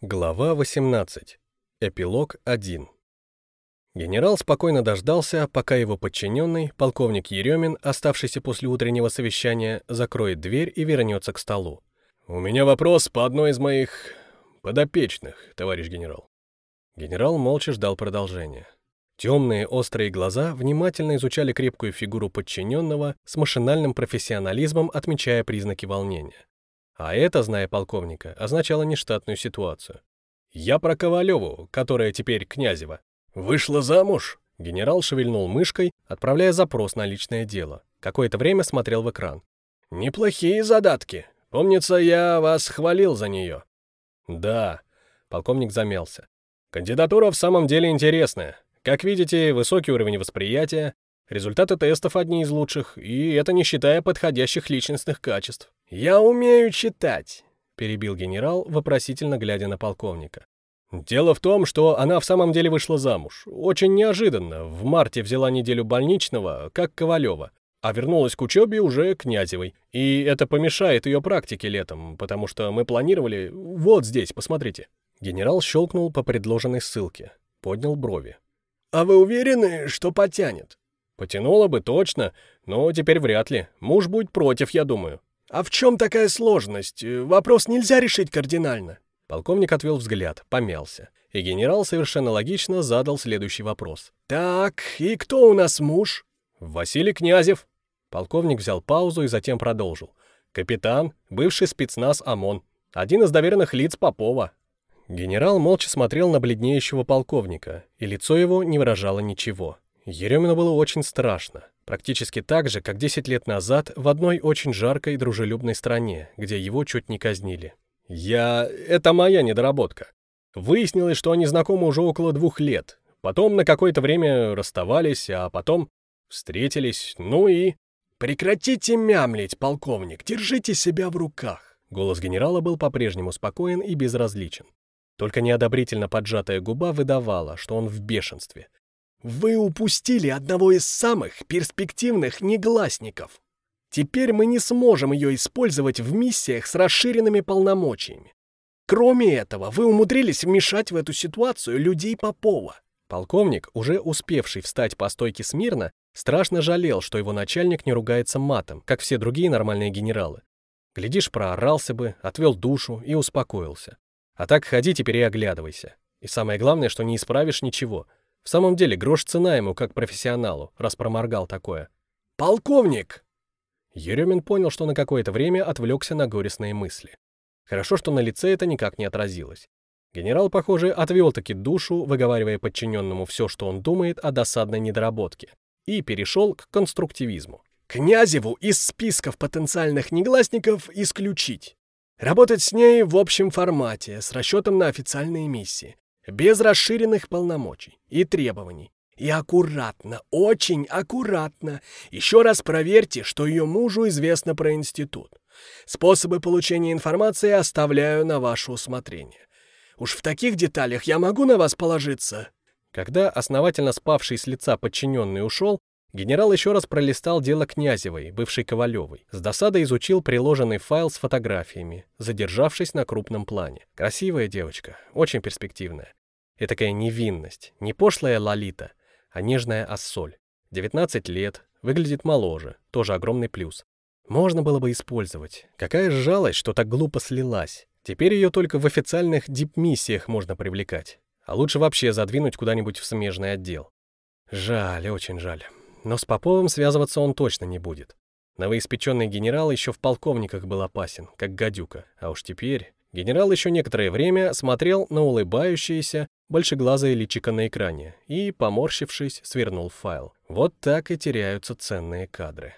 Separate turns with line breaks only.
Глава 18. Эпилог 1. Генерал спокойно дождался, пока его подчиненный, полковник Еремин, оставшийся после утреннего совещания, закроет дверь и вернется к столу. «У меня вопрос по одной из моих подопечных, товарищ генерал». Генерал молча ждал продолжения. Темные острые глаза внимательно изучали крепкую фигуру подчиненного с машинальным профессионализмом, отмечая признаки волнения. А это, зная полковника, означало нештатную ситуацию. «Я про Ковалеву, которая теперь Князева. Вышла замуж?» Генерал шевельнул мышкой, отправляя запрос на личное дело. Какое-то время смотрел в экран. «Неплохие задатки. Помнится, я вас хвалил за нее». «Да», — полковник замялся. «Кандидатура в самом деле интересная. Как видите, высокий уровень восприятия, результаты тестов одни из лучших, и это не считая подходящих личностных качеств. «Я умею читать», — перебил генерал, вопросительно глядя на полковника. «Дело в том, что она в самом деле вышла замуж. Очень неожиданно. В марте взяла неделю больничного, как Ковалева, а вернулась к учебе уже Князевой. И это помешает ее практике летом, потому что мы планировали... Вот здесь, посмотрите». Генерал щелкнул по предложенной ссылке, поднял брови. «А вы уверены, что потянет?» «Потянуло бы точно, но теперь вряд ли. Муж будет против, я думаю». «А в чем такая сложность? Вопрос нельзя решить кардинально». Полковник отвел взгляд, помялся. И генерал совершенно логично задал следующий вопрос. «Так, и кто у нас муж?» «Василий Князев». Полковник взял паузу и затем продолжил. «Капитан, бывший спецназ ОМОН, один из доверенных лиц Попова». Генерал молча смотрел на бледнеющего полковника, и лицо его не выражало ничего. Еремину было очень страшно. Практически так же, как 10 лет назад в одной очень жаркой и дружелюбной стране, где его чуть не казнили. «Я... это моя недоработка. Выяснилось, что они знакомы уже около двух лет. Потом на какое-то время расставались, а потом встретились, ну и...» «Прекратите мямлить, полковник, держите себя в руках!» Голос генерала был по-прежнему спокоен и безразличен. Только неодобрительно поджатая губа выдавала, что он в бешенстве — вы упустили одного из самых перспективных негласников. Теперь мы не сможем ее использовать в миссиях с расширенными полномочиями. Кроме этого, вы умудрились вмешать в эту ситуацию людей Попова. Полковник, уже успевший встать по стойке смирно, страшно жалел, что его начальник не ругается матом, как все другие нормальные генералы. Глядишь, проорался бы, отвел душу и успокоился. А так ходи теперь и оглядывайся. И самое главное, что не исправишь ничего — в самом деле, грош цена ему, как профессионалу, раз проморгал такое. «Полковник!» Еремин понял, что на какое-то время отвлекся на горестные мысли. Хорошо, что на лице это никак не отразилось. Генерал, похоже, отвел-таки душу, выговаривая подчиненному все, что он думает о досадной недоработке, и перешел к конструктивизму. «Князеву из списков потенциальных негласников исключить. Работать с ней в общем формате, с расчетом на официальные миссии без расширенных полномочий и требований. И аккуратно, очень аккуратно. Еще раз проверьте, что ее мужу известно про институт. Способы получения информации оставляю на ваше усмотрение. Уж в таких деталях я могу на вас положиться. Когда основательно спавший с лица подчиненный ушел, генерал еще раз пролистал дело Князевой, бывшей Ковалевой. С досадой изучил приложенный файл с фотографиями, задержавшись на крупном плане. Красивая девочка, очень перспективная. И такая невинность, не пошлая лолита, а нежная ассоль. 19 лет, выглядит моложе, тоже огромный плюс. Можно было бы использовать. Какая жалость, что так глупо слилась. Теперь ее только в официальных дип-миссиях можно привлекать. А лучше вообще задвинуть куда-нибудь в смежный отдел. Жаль, очень жаль. Но с Поповым связываться он точно не будет. Новоиспеченный генерал еще в полковниках был опасен, как гадюка. А уж теперь... Генерал еще некоторое время смотрел на улыбающееся, большеглазое личико на экране и, поморщившись, свернул файл. Вот так и теряются ценные кадры.